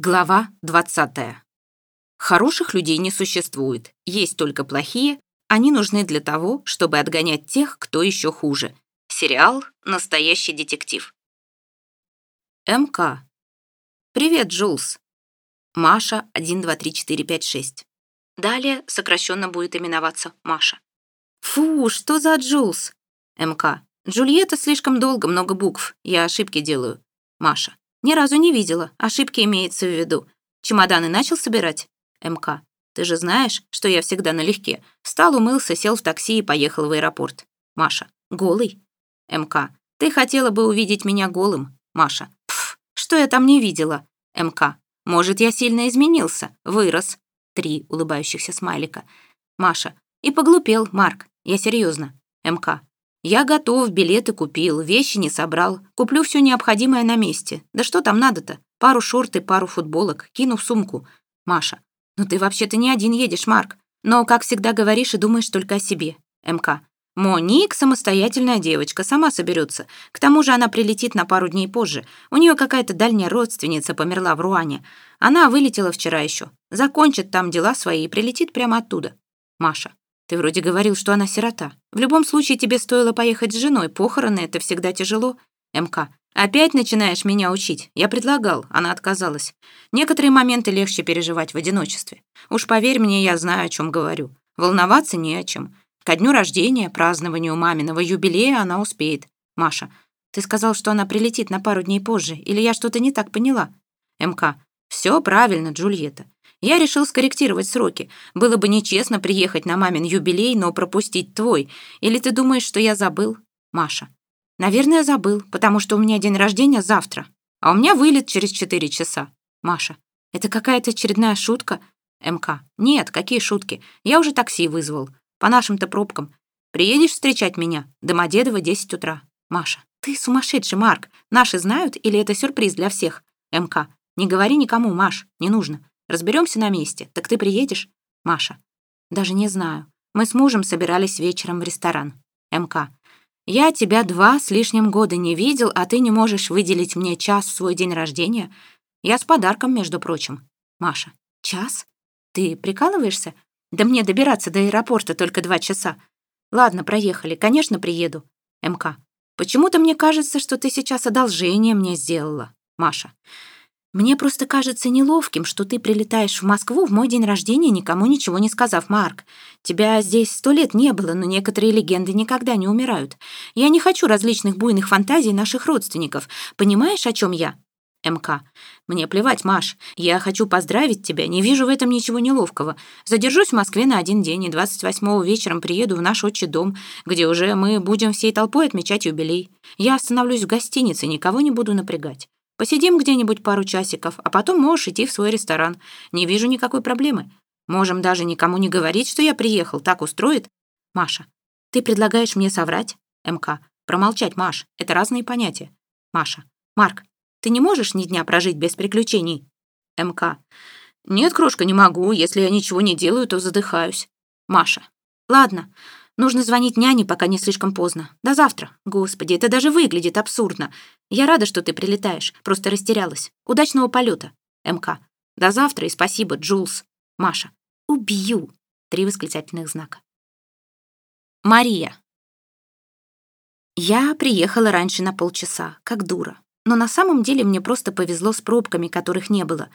Глава 20. Хороших людей не существует, есть только плохие, они нужны для того, чтобы отгонять тех, кто еще хуже. Сериал «Настоящий детектив». МК. Привет, Джулс. Маша 1, 2, 3, 4, 5, 6. Далее сокращенно будет именоваться Маша. Фу, что за Джулс? МК. Джульетта слишком долго, много букв. Я ошибки делаю. Маша. Ни разу не видела. Ошибки имеется в виду. Чемоданы начал собирать? МК. Ты же знаешь, что я всегда налегке. Встал, умылся, сел в такси и поехал в аэропорт. Маша. Голый? МК. Ты хотела бы увидеть меня голым. Маша. Пф, что я там не видела? МК. Может, я сильно изменился, вырос. Три улыбающихся смайлика. Маша. И поглупел, Марк. Я серьезно. МК. Я готов, билеты купил, вещи не собрал. Куплю все необходимое на месте. Да что там надо-то? Пару шорт и пару футболок. Кину в сумку. Маша. Ну ты вообще-то не один едешь, Марк. Но, как всегда, говоришь и думаешь только о себе. МК. Моник самостоятельная девочка, сама соберется. К тому же она прилетит на пару дней позже. У нее какая-то дальняя родственница померла в Руане. Она вылетела вчера еще. Закончит там дела свои и прилетит прямо оттуда. Маша. Ты вроде говорил, что она сирота. В любом случае тебе стоило поехать с женой. Похороны — это всегда тяжело. МК. Опять начинаешь меня учить. Я предлагал, она отказалась. Некоторые моменты легче переживать в одиночестве. Уж поверь мне, я знаю, о чем говорю. Волноваться не о чем. Ко дню рождения, празднованию маминого юбилея она успеет. Маша. Ты сказал, что она прилетит на пару дней позже. Или я что-то не так поняла? МК. Все правильно, Джульетта. Я решил скорректировать сроки. Было бы нечестно приехать на мамин юбилей, но пропустить твой. Или ты думаешь, что я забыл? Маша. Наверное, забыл, потому что у меня день рождения завтра. А у меня вылет через четыре часа. Маша. Это какая-то очередная шутка? МК. Нет, какие шутки? Я уже такси вызвал. По нашим-то пробкам. Приедешь встречать меня? Домодедово, 10 утра. Маша. Ты сумасшедший, Марк. Наши знают или это сюрприз для всех? МК. Не говори никому, Маш, не нужно. Разберемся на месте. Так ты приедешь? Маша. Даже не знаю. Мы с мужем собирались вечером в ресторан. МК. Я тебя два с лишним года не видел, а ты не можешь выделить мне час в свой день рождения. Я с подарком, между прочим. Маша. Час? Ты прикалываешься? Да мне добираться до аэропорта только два часа. Ладно, проехали. Конечно, приеду. МК. Почему-то мне кажется, что ты сейчас одолжение мне сделала. Маша. Мне просто кажется неловким, что ты прилетаешь в Москву в мой день рождения, никому ничего не сказав, Марк. Тебя здесь сто лет не было, но некоторые легенды никогда не умирают. Я не хочу различных буйных фантазий наших родственников. Понимаешь, о чем я? МК. Мне плевать, Маш. Я хочу поздравить тебя, не вижу в этом ничего неловкого. Задержусь в Москве на один день и 28-го вечером приеду в наш отчий дом, где уже мы будем всей толпой отмечать юбилей. Я остановлюсь в гостинице, никого не буду напрягать. Посидим где-нибудь пару часиков, а потом можешь идти в свой ресторан. Не вижу никакой проблемы. Можем даже никому не говорить, что я приехал. Так устроит? Маша. Ты предлагаешь мне соврать? МК. Промолчать, Маш. Это разные понятия. Маша. Марк, ты не можешь ни дня прожить без приключений? МК. Нет, крошка, не могу. Если я ничего не делаю, то задыхаюсь. Маша. Ладно, Нужно звонить няне, пока не слишком поздно. До завтра. Господи, это даже выглядит абсурдно. Я рада, что ты прилетаешь. Просто растерялась. Удачного полета. МК. До завтра и спасибо, Джулс. Маша. Убью. Три восклицательных знака. Мария. Я приехала раньше на полчаса, как дура. Но на самом деле мне просто повезло с пробками, которых не было.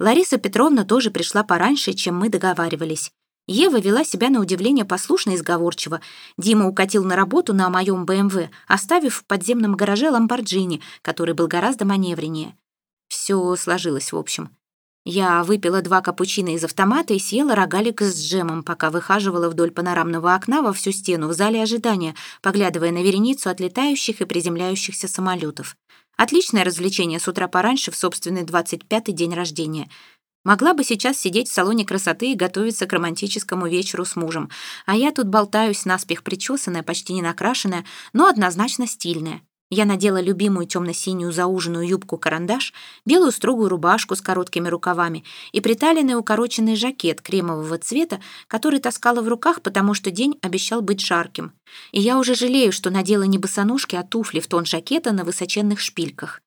Лариса Петровна тоже пришла пораньше, чем мы договаривались. Ева вела себя на удивление послушно и сговорчиво. Дима укатил на работу на моем БМВ, оставив в подземном гараже Ламборджини, который был гораздо маневреннее. Все сложилось в общем. Я выпила два капучино из автомата и съела рогалик с джемом, пока выхаживала вдоль панорамного окна во всю стену в зале ожидания, поглядывая на вереницу отлетающих и приземляющихся самолетов. Отличное развлечение с утра пораньше в собственный 25-й день рождения — Могла бы сейчас сидеть в салоне красоты и готовиться к романтическому вечеру с мужем, а я тут болтаюсь наспех причесанная, почти не накрашенная, но однозначно стильная. Я надела любимую темно-синюю зауженную юбку-карандаш, белую строгую рубашку с короткими рукавами и приталенный укороченный жакет кремового цвета, который таскала в руках, потому что день обещал быть жарким. И я уже жалею, что надела не босоножки, а туфли в тон жакета на высоченных шпильках.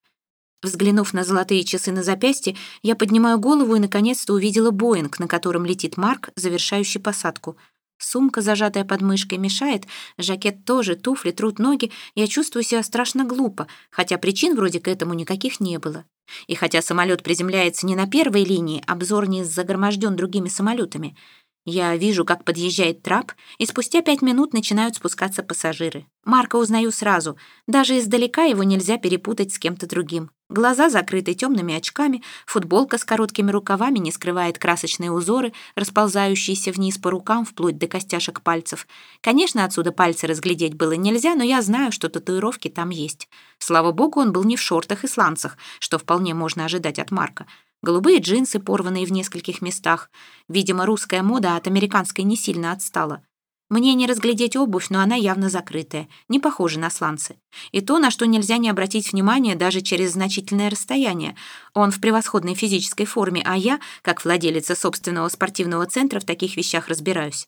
Взглянув на золотые часы на запястье, я поднимаю голову и наконец-то увидела Боинг, на котором летит Марк, завершающий посадку. Сумка, зажатая под мышкой, мешает, жакет тоже, туфли, трут ноги. Я чувствую себя страшно глупо, хотя причин вроде к этому никаких не было. И хотя самолет приземляется не на первой линии, обзор не загроможден другими самолетами — я вижу, как подъезжает трап, и спустя пять минут начинают спускаться пассажиры. Марка узнаю сразу. Даже издалека его нельзя перепутать с кем-то другим. Глаза закрыты темными очками, футболка с короткими рукавами не скрывает красочные узоры, расползающиеся вниз по рукам вплоть до костяшек пальцев. Конечно, отсюда пальцы разглядеть было нельзя, но я знаю, что татуировки там есть. Слава богу, он был не в шортах и сланцах, что вполне можно ожидать от Марка голубые джинсы, порванные в нескольких местах. Видимо, русская мода от американской не сильно отстала. Мне не разглядеть обувь, но она явно закрытая, не похожа на сланцы. И то, на что нельзя не обратить внимание даже через значительное расстояние. Он в превосходной физической форме, а я, как владелица собственного спортивного центра, в таких вещах разбираюсь.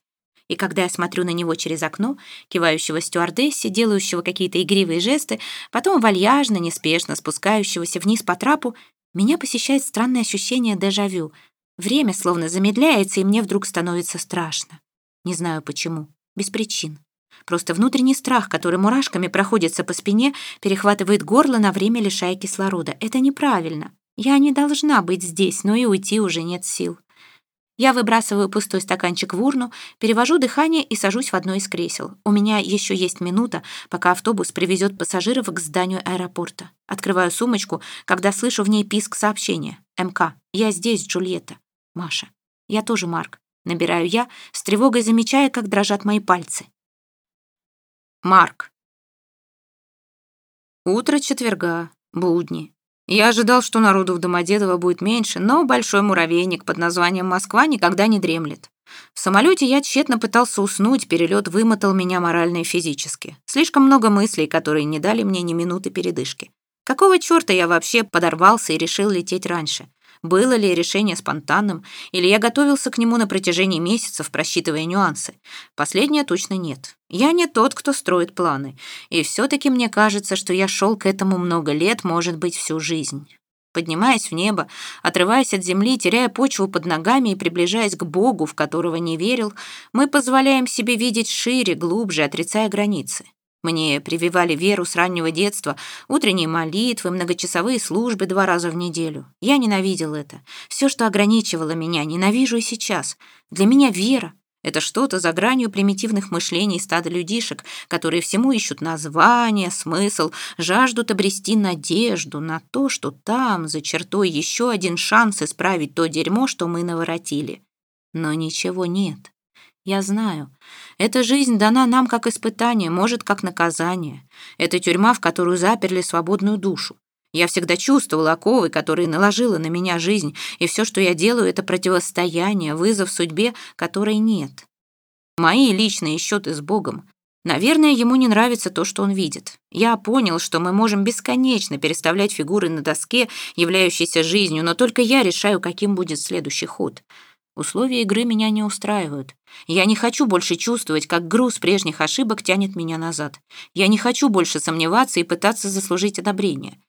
И когда я смотрю на него через окно, кивающего стюардессе, делающего какие-то игривые жесты, потом вальяжно, неспешно спускающегося вниз по трапу, меня посещает странное ощущение дежавю. Время словно замедляется, и мне вдруг становится страшно. Не знаю почему, без причин. Просто внутренний страх, который мурашками проходится по спине, перехватывает горло на время лишая кислорода. Это неправильно. Я не должна быть здесь, но и уйти уже нет сил. Я выбрасываю пустой стаканчик в урну, перевожу дыхание и сажусь в одно из кресел. У меня еще есть минута, пока автобус привезет пассажиров к зданию аэропорта. Открываю сумочку, когда слышу в ней писк сообщения. МК. Я здесь, Джульетта. Маша. Я тоже Марк. Набираю я, с тревогой замечая, как дрожат мои пальцы. Марк. Утро четверга. Будни. Я ожидал, что народу в Домодедово будет меньше, но большой муравейник под названием Москва никогда не дремлет. В самолете я тщетно пытался уснуть, перелет вымотал меня морально и физически. Слишком много мыслей, которые не дали мне ни минуты передышки. Какого чёрта я вообще подорвался и решил лететь раньше? Было ли решение спонтанным, или я готовился к нему на протяжении месяцев, просчитывая нюансы? Последнее точно нет. Я не тот, кто строит планы. И все-таки мне кажется, что я шел к этому много лет, может быть, всю жизнь. Поднимаясь в небо, отрываясь от земли, теряя почву под ногами и приближаясь к Богу, в которого не верил, мы позволяем себе видеть шире, глубже, отрицая границы. Мне прививали веру с раннего детства, утренние молитвы, многочасовые службы два раза в неделю. Я ненавидел это. Все, что ограничивало меня, ненавижу и сейчас. Для меня вера — это что-то за гранью примитивных мышлений стада людишек, которые всему ищут название, смысл, жаждут обрести надежду на то, что там, за чертой, еще один шанс исправить то дерьмо, что мы наворотили. Но ничего нет. Я знаю. Эта жизнь дана нам как испытание, может, как наказание. Это тюрьма, в которую заперли свободную душу. Я всегда чувствовала оковы, которые наложила на меня жизнь, и все, что я делаю, это противостояние, вызов судьбе, которой нет. Мои личные счеты с Богом. Наверное, ему не нравится то, что он видит. Я понял, что мы можем бесконечно переставлять фигуры на доске, являющейся жизнью, но только я решаю, каким будет следующий ход — Условия игры меня не устраивают. Я не хочу больше чувствовать, как груз прежних ошибок тянет меня назад. Я не хочу больше сомневаться и пытаться заслужить одобрение.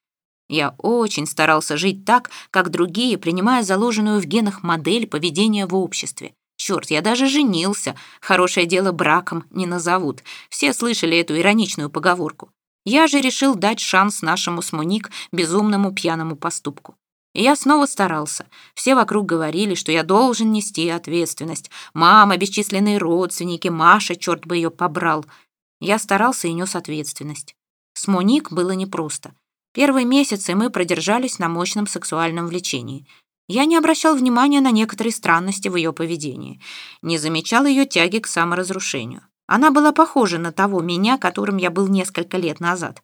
Я очень старался жить так, как другие, принимая заложенную в генах модель поведения в обществе. Черт, я даже женился. Хорошее дело браком не назовут. Все слышали эту ироничную поговорку. Я же решил дать шанс нашему с Муник безумному пьяному поступку. И я снова старался. Все вокруг говорили, что я должен нести ответственность. Мама, бесчисленные родственники, Маша, черт бы ее побрал. Я старался и нес ответственность. С Моник было непросто. Первые месяцы мы продержались на мощном сексуальном влечении. Я не обращал внимания на некоторые странности в ее поведении. Не замечал ее тяги к саморазрушению. Она была похожа на того меня, которым я был несколько лет назад.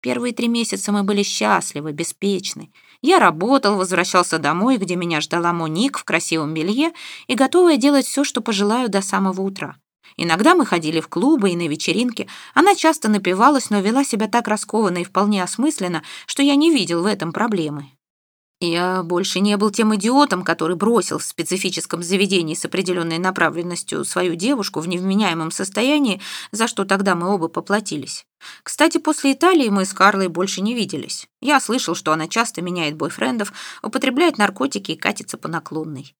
Первые три месяца мы были счастливы, беспечны. Я работал, возвращался домой, где меня ждала Моник в красивом белье и готовая делать все, что пожелаю до самого утра. Иногда мы ходили в клубы и на вечеринки. Она часто напивалась, но вела себя так раскованно и вполне осмысленно, что я не видел в этом проблемы. Я больше не был тем идиотом, который бросил в специфическом заведении с определенной направленностью свою девушку в невменяемом состоянии, за что тогда мы оба поплатились. Кстати, после Италии мы с Карлой больше не виделись. Я слышал, что она часто меняет бойфрендов, употребляет наркотики и катится по наклонной.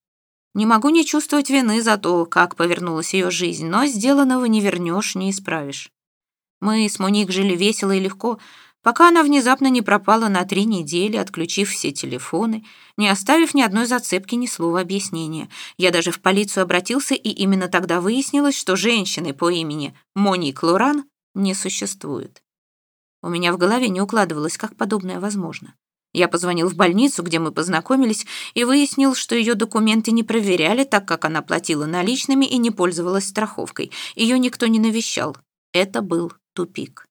Не могу не чувствовать вины за то, как повернулась ее жизнь, но сделанного не вернешь, не исправишь. Мы с Моник жили весело и легко, пока она внезапно не пропала на три недели, отключив все телефоны, не оставив ни одной зацепки, ни слова объяснения. Я даже в полицию обратился, и именно тогда выяснилось, что женщины по имени Моник Лоран не существует. У меня в голове не укладывалось, как подобное возможно. Я позвонил в больницу, где мы познакомились, и выяснил, что ее документы не проверяли, так как она платила наличными и не пользовалась страховкой. Ее никто не навещал. Это был тупик.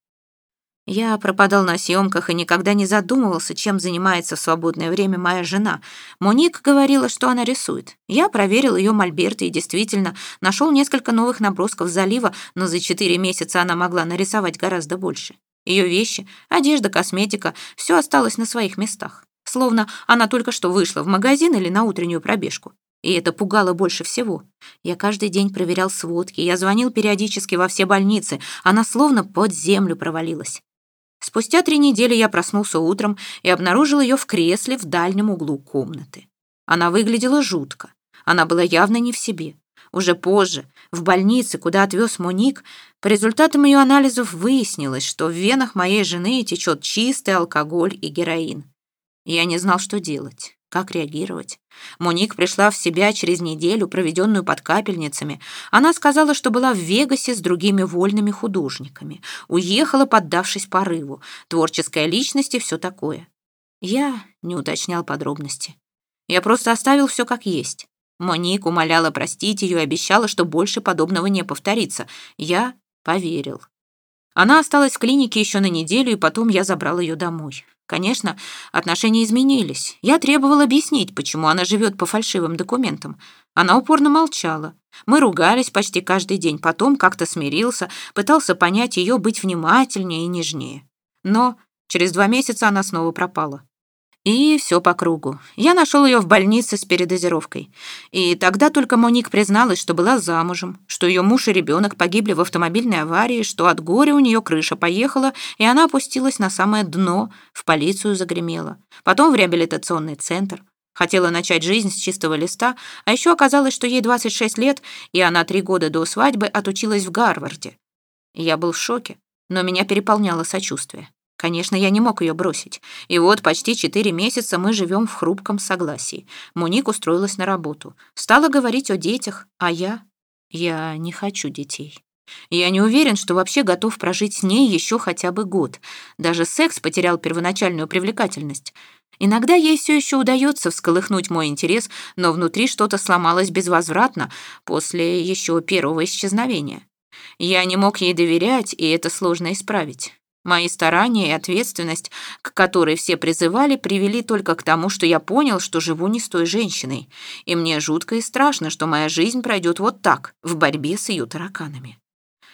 Я пропадал на съемках и никогда не задумывался, чем занимается в свободное время моя жена. Моник говорила, что она рисует. Я проверил ее мольберты и действительно нашел несколько новых набросков залива, но за четыре месяца она могла нарисовать гораздо больше. Ее вещи, одежда, косметика — все осталось на своих местах. Словно она только что вышла в магазин или на утреннюю пробежку. И это пугало больше всего. Я каждый день проверял сводки, я звонил периодически во все больницы. Она словно под землю провалилась. Спустя три недели я проснулся утром и обнаружил ее в кресле в дальнем углу комнаты. Она выглядела жутко. Она была явно не в себе. Уже позже, в больнице, куда отвез Моник, по результатам ее анализов выяснилось, что в венах моей жены течет чистый алкоголь и героин. Я не знал, что делать. Как реагировать? Моник пришла в себя через неделю, проведенную под капельницами. Она сказала, что была в Вегасе с другими вольными художниками. Уехала, поддавшись порыву. Творческая личность и все такое. Я не уточнял подробности. Я просто оставил все как есть. Моник умоляла простить ее и обещала, что больше подобного не повторится. Я поверил. Она осталась в клинике еще на неделю, и потом я забрал ее домой. Конечно, отношения изменились. Я требовал объяснить, почему она живет по фальшивым документам. Она упорно молчала. Мы ругались почти каждый день, потом как-то смирился, пытался понять ее, быть внимательнее и нежнее. Но через два месяца она снова пропала. И все по кругу. Я нашел ее в больнице с передозировкой. И тогда только Моник призналась, что была замужем, что ее муж и ребенок погибли в автомобильной аварии, что от горя у нее крыша поехала, и она опустилась на самое дно, в полицию загремела. Потом в реабилитационный центр. Хотела начать жизнь с чистого листа, а еще оказалось, что ей 26 лет, и она три года до свадьбы отучилась в Гарварде. Я был в шоке, но меня переполняло сочувствие. Конечно, я не мог ее бросить. И вот почти четыре месяца мы живем в хрупком согласии. Муник устроилась на работу. Стала говорить о детях, а я... Я не хочу детей. Я не уверен, что вообще готов прожить с ней еще хотя бы год. Даже секс потерял первоначальную привлекательность. Иногда ей все еще удается всколыхнуть мой интерес, но внутри что-то сломалось безвозвратно после еще первого исчезновения. Я не мог ей доверять, и это сложно исправить. Мои старания и ответственность, к которой все призывали, привели только к тому, что я понял, что живу не с той женщиной. И мне жутко и страшно, что моя жизнь пройдет вот так, в борьбе с ее тараканами.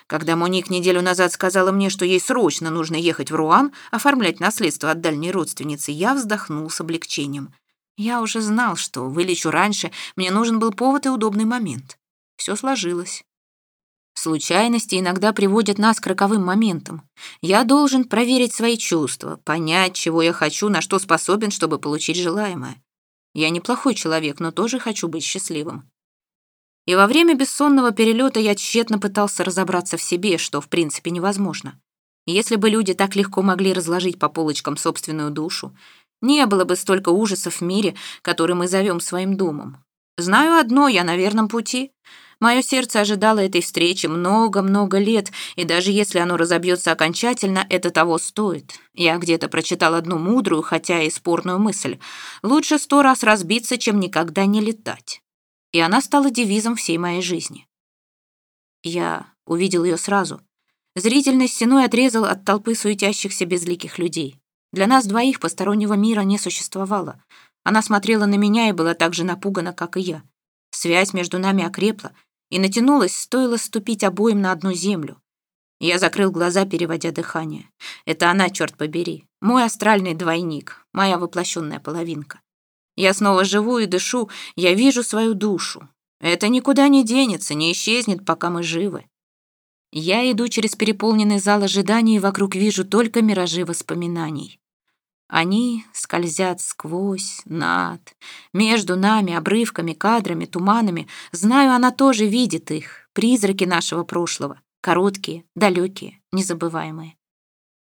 Когда Моник неделю назад сказала мне, что ей срочно нужно ехать в Руан, оформлять наследство от дальней родственницы, я вздохнул с облегчением. Я уже знал, что вылечу раньше, мне нужен был повод и удобный момент. Все сложилось. Случайности иногда приводят нас к роковым моментам. Я должен проверить свои чувства, понять, чего я хочу, на что способен, чтобы получить желаемое. Я неплохой человек, но тоже хочу быть счастливым. И во время бессонного перелета я тщетно пытался разобраться в себе, что в принципе невозможно. Если бы люди так легко могли разложить по полочкам собственную душу, не было бы столько ужасов в мире, который мы зовем своим домом. Знаю одно, я на верном пути — Мое сердце ожидало этой встречи много-много лет, и даже если оно разобьется окончательно, это того стоит. Я где-то прочитал одну мудрую, хотя и спорную мысль. Лучше сто раз разбиться, чем никогда не летать. И она стала девизом всей моей жизни. Я увидел ее сразу. Зрительной стеной отрезал от толпы суетящихся безликих людей. Для нас двоих постороннего мира не существовало. Она смотрела на меня и была так же напугана, как и я. Связь между нами окрепла, и натянулась, стоило ступить обоим на одну землю. Я закрыл глаза, переводя дыхание. Это она, черт побери, мой астральный двойник, моя воплощенная половинка. Я снова живу и дышу, я вижу свою душу. Это никуда не денется, не исчезнет, пока мы живы. Я иду через переполненный зал ожиданий и вокруг вижу только миражи воспоминаний. Они скользят сквозь, над, между нами, обрывками, кадрами, туманами. Знаю, она тоже видит их, призраки нашего прошлого, короткие, далекие, незабываемые.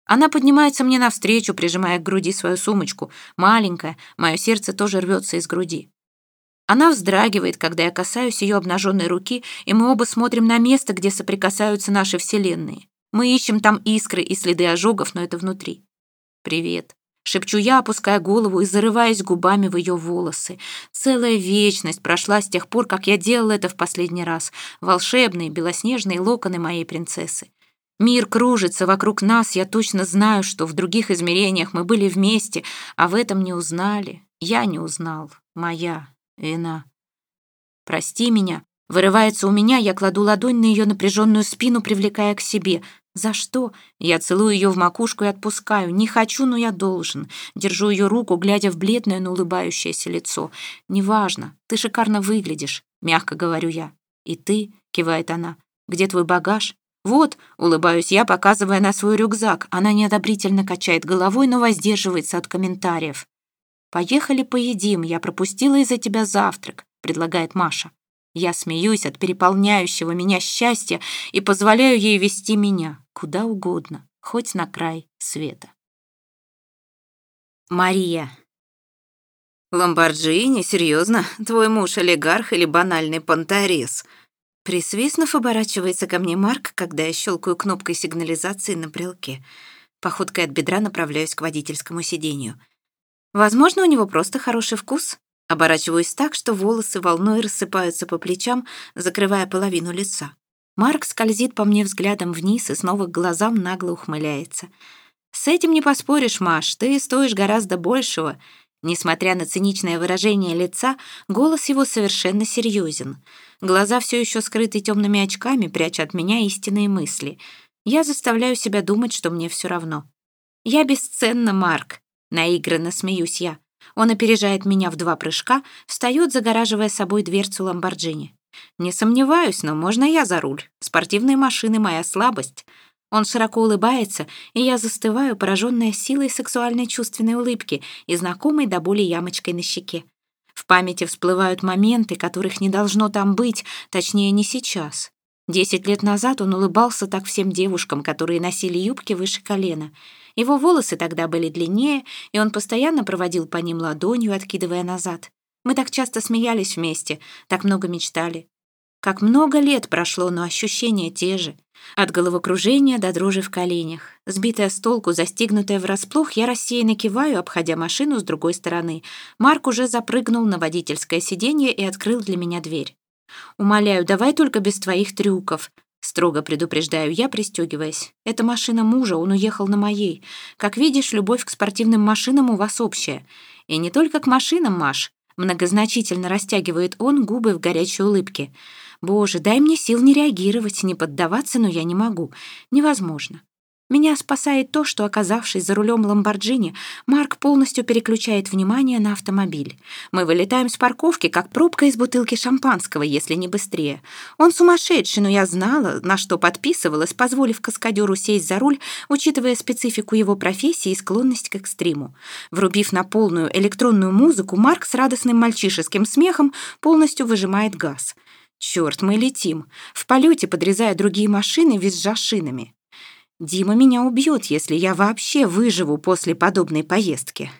Она поднимается мне навстречу, прижимая к груди свою сумочку. Маленькая, мое сердце тоже рвется из груди. Она вздрагивает, когда я касаюсь ее обнаженной руки, и мы оба смотрим на место, где соприкасаются наши вселенные. Мы ищем там искры и следы ожогов, но это внутри. «Привет», — шепчу я, опуская голову и зарываясь губами в ее волосы. Целая вечность прошла с тех пор, как я делала это в последний раз. Волшебные белоснежные локоны моей принцессы. Мир кружится вокруг нас, я точно знаю, что в других измерениях мы были вместе, а в этом не узнали. Я не узнал. Моя вина. Прости меня. Вырывается у меня, я кладу ладонь на ее напряженную спину, привлекая к себе. За что? Я целую ее в макушку и отпускаю. Не хочу, но я должен. Держу ее руку, глядя в бледное, но улыбающееся лицо. Неважно, ты шикарно выглядишь, мягко говорю я. И ты, кивает она. Где твой багаж? «Вот», — улыбаюсь я, показывая на свой рюкзак. Она неодобрительно качает головой, но воздерживается от комментариев. «Поехали поедим, я пропустила из-за тебя завтрак», — предлагает Маша. Я смеюсь от переполняющего меня счастья и позволяю ей вести меня куда угодно, хоть на край света. Мария. «Ламборджини? Серьезно? Твой муж олигарх или банальный понторез?» Присвистнув, оборачивается ко мне Марк, когда я щелкаю кнопкой сигнализации на брелке. Походкой от бедра направляюсь к водительскому сиденью. Возможно, у него просто хороший вкус. Оборачиваюсь так, что волосы волной рассыпаются по плечам, закрывая половину лица. Марк скользит по мне взглядом вниз и снова к глазам нагло ухмыляется. «С этим не поспоришь, Маш, ты стоишь гораздо большего». Несмотря на циничное выражение лица, голос его совершенно серьезен. Глаза все еще скрыты темными очками, пряча от меня истинные мысли. Я заставляю себя думать, что мне все равно. «Я бесценна, Марк», — наигранно смеюсь я. Он опережает меня в два прыжка, встает, загораживая собой дверцу Ламборджини. «Не сомневаюсь, но можно я за руль? Спортивные машины — моя слабость». Он широко улыбается, и я застываю, пораженная силой сексуальной чувственной улыбки и знакомой до боли ямочкой на щеке. В памяти всплывают моменты, которых не должно там быть, точнее, не сейчас. Десять лет назад он улыбался так всем девушкам, которые носили юбки выше колена. Его волосы тогда были длиннее, и он постоянно проводил по ним ладонью, откидывая назад. Мы так часто смеялись вместе, так много мечтали. Как много лет прошло, но ощущения те же. От головокружения до дрожи в коленях. Сбитая с толку, застигнутая врасплох, я рассеянно киваю, обходя машину с другой стороны. Марк уже запрыгнул на водительское сиденье и открыл для меня дверь. «Умоляю, давай только без твоих трюков», — строго предупреждаю я, пристегиваясь. «Это машина мужа, он уехал на моей. Как видишь, любовь к спортивным машинам у вас общая. И не только к машинам, Маш». Многозначительно растягивает он губы в горячей улыбке. Боже, дай мне сил не реагировать, не поддаваться, но я не могу. Невозможно. Меня спасает то, что, оказавшись за рулем Ламборджини, Марк полностью переключает внимание на автомобиль. Мы вылетаем с парковки, как пробка из бутылки шампанского, если не быстрее. Он сумасшедший, но я знала, на что подписывалась, позволив каскадеру сесть за руль, учитывая специфику его профессии и склонность к экстриму. Врубив на полную электронную музыку, Марк с радостным мальчишеским смехом полностью выжимает газ. Черт, мы летим. В полете, подрезая другие машины, визжа шинами. Дима меня убьет, если я вообще выживу после подобной поездки.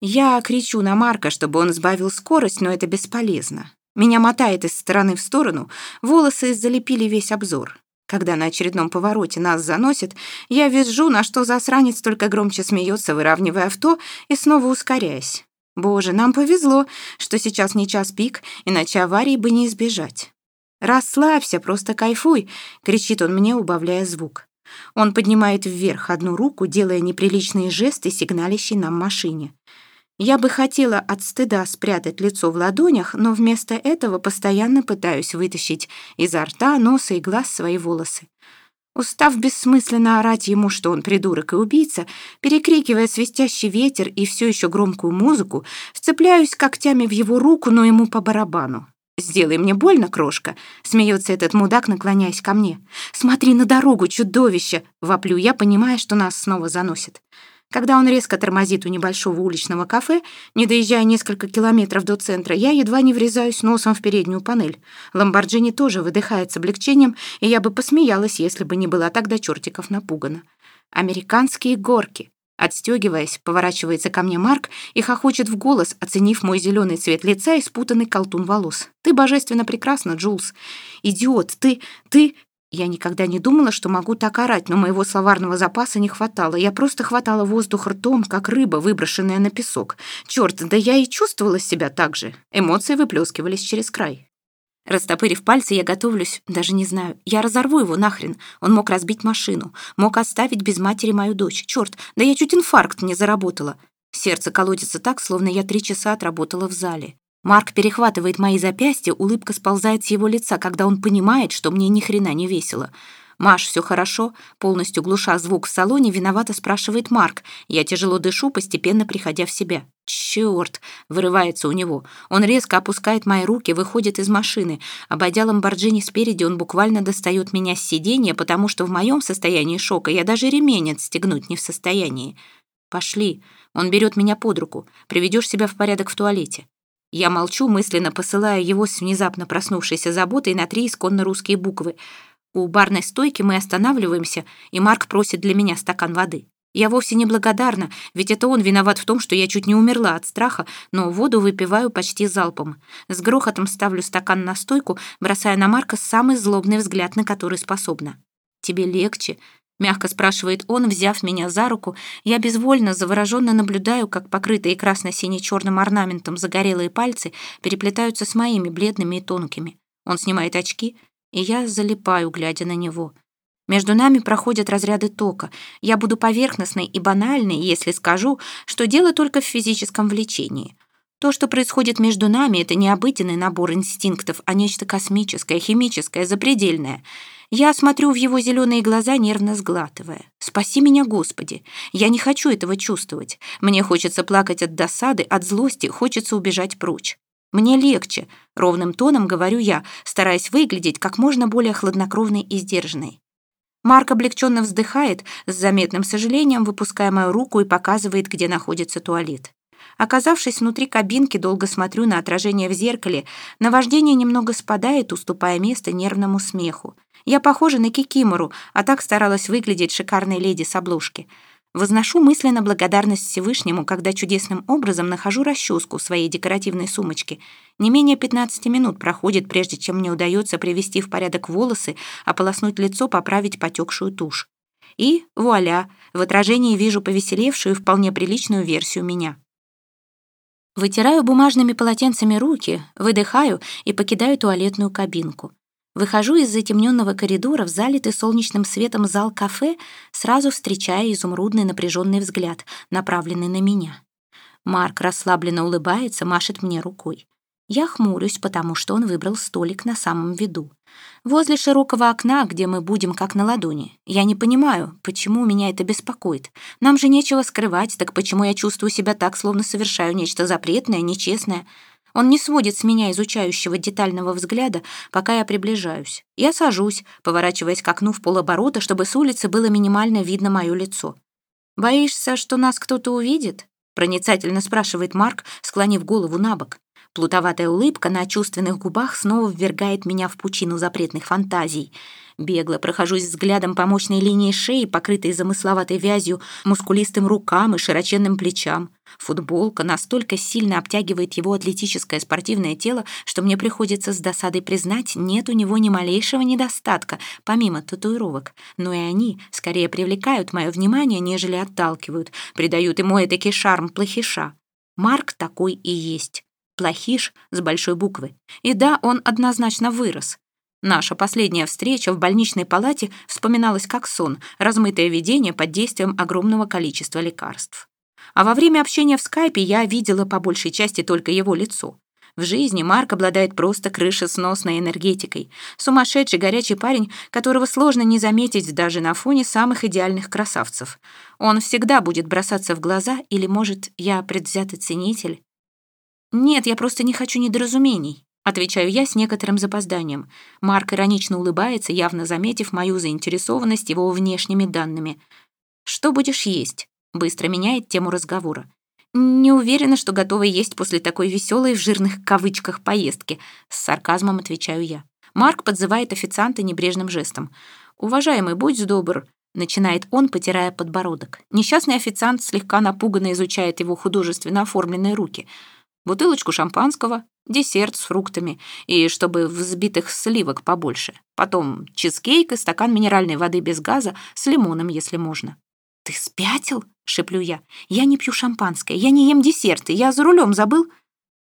Я кричу на Марка, чтобы он сбавил скорость, но это бесполезно. Меня мотает из стороны в сторону, волосы залепили весь обзор. Когда на очередном повороте нас заносит, я визжу, на что засранец только громче смеется, выравнивая авто и снова ускоряясь. Боже, нам повезло, что сейчас не час пик, иначе аварии бы не избежать. «Расслабься, просто кайфуй!» — кричит он мне, убавляя звук. Он поднимает вверх одну руку, делая неприличные жесты, сигналящие нам машине. Я бы хотела от стыда спрятать лицо в ладонях, но вместо этого постоянно пытаюсь вытащить изо рта, носа и глаз свои волосы. Устав бессмысленно орать ему, что он придурок и убийца, перекрикивая свистящий ветер и все еще громкую музыку, вцепляюсь когтями в его руку, но ему по барабану. «Сделай мне больно, крошка!» — смеется этот мудак, наклоняясь ко мне. «Смотри на дорогу, чудовище!» — воплю я, понимая, что нас снова заносит. Когда он резко тормозит у небольшого уличного кафе, не доезжая несколько километров до центра, я едва не врезаюсь носом в переднюю панель. Ламборджини тоже выдыхает с облегчением, и я бы посмеялась, если бы не была тогда чертиков напугана. Американские горки. Отстегиваясь, поворачивается ко мне Марк и хохочет в голос, оценив мой зеленый цвет лица и спутанный колтун волос. «Ты божественно прекрасна, Джулс. Идиот, ты, ты...» Я никогда не думала, что могу так орать, но моего словарного запаса не хватало. Я просто хватала воздух ртом, как рыба, выброшенная на песок. Черт, да я и чувствовала себя так же. Эмоции выплескивались через край. Растопырив пальцы, я готовлюсь, даже не знаю. Я разорву его нахрен. Он мог разбить машину, мог оставить без матери мою дочь. Черт, да я чуть инфаркт не заработала. Сердце колотится так, словно я три часа отработала в зале. Марк перехватывает мои запястья, улыбка сползает с его лица, когда он понимает, что мне ни хрена не весело. «Маш, все хорошо?» Полностью глуша звук в салоне, виновато спрашивает Марк. Я тяжело дышу, постепенно приходя в себя. «Чёрт!» — вырывается у него. Он резко опускает мои руки, выходит из машины. Обойдя Ламборджини спереди, он буквально достает меня с сиденья, потому что в моем состоянии шока я даже ремень отстегнуть не в состоянии. «Пошли!» Он берет меня под руку. «Приведешь себя в порядок в туалете». Я молчу, мысленно посылая его с внезапно проснувшейся заботой на три исконно русские буквы. У барной стойки мы останавливаемся, и Марк просит для меня стакан воды. Я вовсе не благодарна, ведь это он виноват в том, что я чуть не умерла от страха, но воду выпиваю почти залпом. С грохотом ставлю стакан на стойку, бросая на Марка самый злобный взгляд, на который способна. «Тебе легче?» Мягко спрашивает он, взяв меня за руку. Я безвольно, завороженно наблюдаю, как покрытые красно-сине-черным орнаментом загорелые пальцы переплетаются с моими бледными и тонкими. Он снимает очки, и я залипаю, глядя на него. Между нами проходят разряды тока. Я буду поверхностной и банальной, если скажу, что дело только в физическом влечении. То, что происходит между нами, это не обыденный набор инстинктов, а нечто космическое, химическое, запредельное — я смотрю в его зеленые глаза, нервно сглатывая. «Спаси меня, Господи! Я не хочу этого чувствовать. Мне хочется плакать от досады, от злости, хочется убежать прочь. Мне легче», — ровным тоном говорю я, стараясь выглядеть как можно более хладнокровной и сдержанной. Марк облегченно вздыхает, с заметным сожалением выпуская мою руку и показывает, где находится туалет. Оказавшись внутри кабинки, долго смотрю на отражение в зеркале. Наваждение немного спадает, уступая место нервному смеху. Я похожа на Кикимору, а так старалась выглядеть шикарной леди с обложки. Возношу мысленно благодарность Всевышнему, когда чудесным образом нахожу расческу в своей декоративной сумочке. Не менее 15 минут проходит, прежде чем мне удается привести в порядок волосы, ополоснуть лицо, поправить потекшую тушь. И вуаля, в отражении вижу повеселевшую и вполне приличную версию меня. Вытираю бумажными полотенцами руки, выдыхаю и покидаю туалетную кабинку. Выхожу из затемненного коридора в залитый солнечным светом зал кафе, сразу встречая изумрудный напряженный взгляд, направленный на меня. Марк расслабленно улыбается, машет мне рукой. Я хмурюсь, потому что он выбрал столик на самом виду. Возле широкого окна, где мы будем как на ладони. Я не понимаю, почему меня это беспокоит. Нам же нечего скрывать, так почему я чувствую себя так, словно совершаю нечто запретное, нечестное? Он не сводит с меня изучающего детального взгляда, пока я приближаюсь. Я сажусь, поворачиваясь к окну в полоборота, чтобы с улицы было минимально видно мое лицо. «Боишься, что нас кто-то увидит?» проницательно спрашивает Марк, склонив голову на бок. Плутоватая улыбка на чувственных губах снова ввергает меня в пучину запретных фантазий — Бегло прохожусь взглядом по мощной линии шеи, покрытой замысловатой вязью, мускулистым рукам и широченным плечам. Футболка настолько сильно обтягивает его атлетическое спортивное тело, что мне приходится с досадой признать, нет у него ни малейшего недостатка, помимо татуировок. Но и они скорее привлекают мое внимание, нежели отталкивают, придают ему этакий шарм плохиша. Марк такой и есть. Плохиш с большой буквы. И да, он однозначно вырос. Наша последняя встреча в больничной палате вспоминалась как сон, размытое видение под действием огромного количества лекарств. А во время общения в скайпе я видела по большей части только его лицо. В жизни Марк обладает просто крышесносной энергетикой. Сумасшедший горячий парень, которого сложно не заметить даже на фоне самых идеальных красавцев. Он всегда будет бросаться в глаза, или, может, я предвзятый ценитель? Нет, я просто не хочу недоразумений. Отвечаю я с некоторым запозданием. Марк иронично улыбается, явно заметив мою заинтересованность его внешними данными. «Что будешь есть?» Быстро меняет тему разговора. «Не уверена, что готова есть после такой веселой в жирных кавычках поездки», с сарказмом отвечаю я. Марк подзывает официанта небрежным жестом. «Уважаемый, будь добр», — начинает он, потирая подбородок. Несчастный официант слегка напуганно изучает его художественно оформленные руки. Бутылочку шампанского, десерт с фруктами и чтобы взбитых сливок побольше. Потом чизкейк и стакан минеральной воды без газа с лимоном, если можно. «Ты спятил?» — шеплю я. «Я не пью шампанское, я не ем десерты, я за рулем забыл».